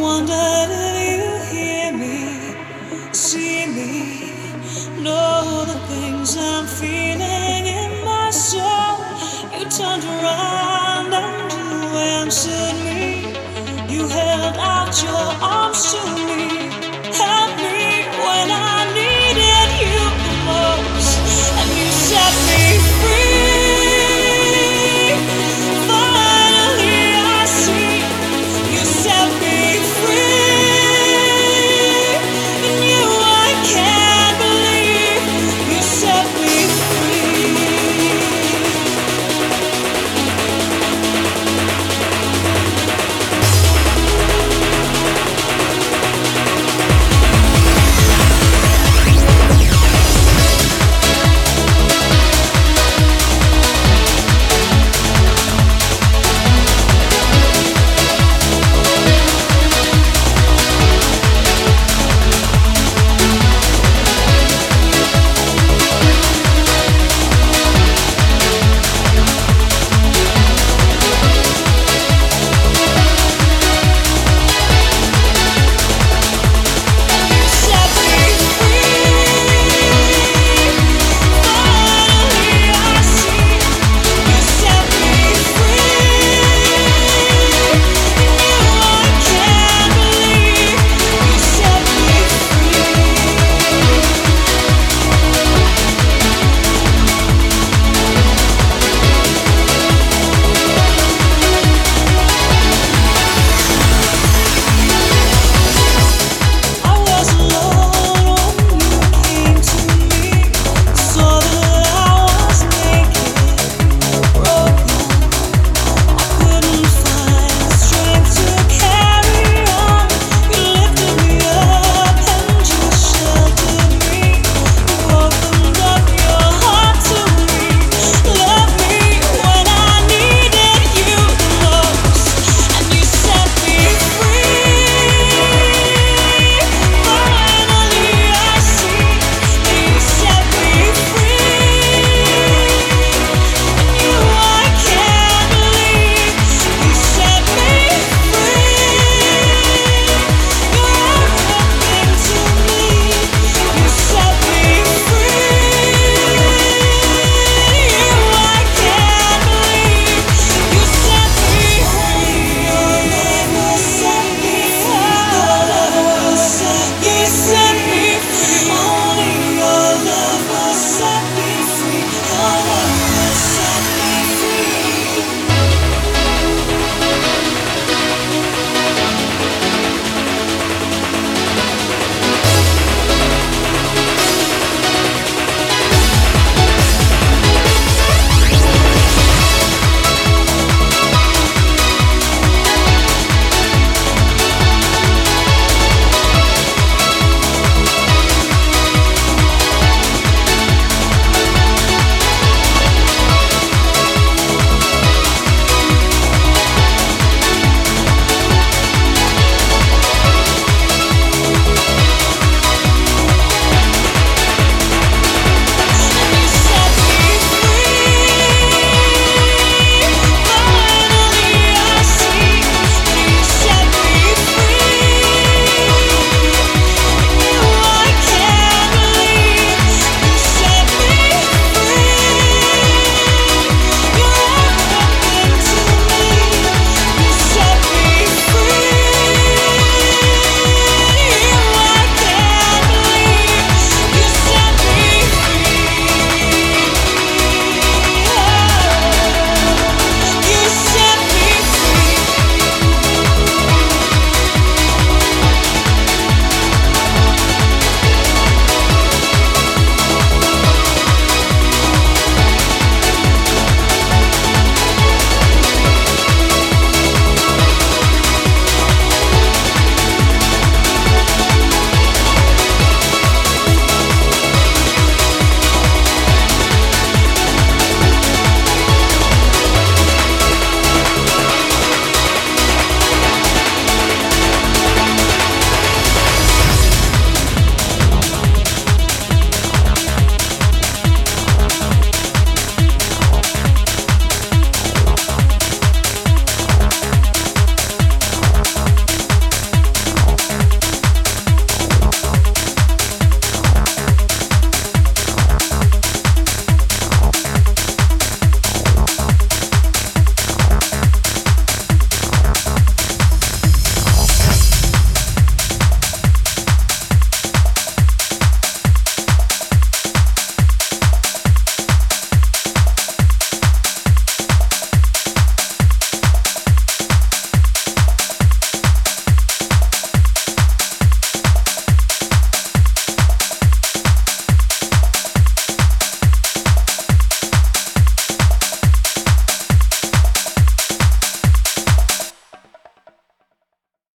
wondered if you hear me, see me, know the things I'm feeling in my soul. You turned around and you answered me. You held out your arms to me.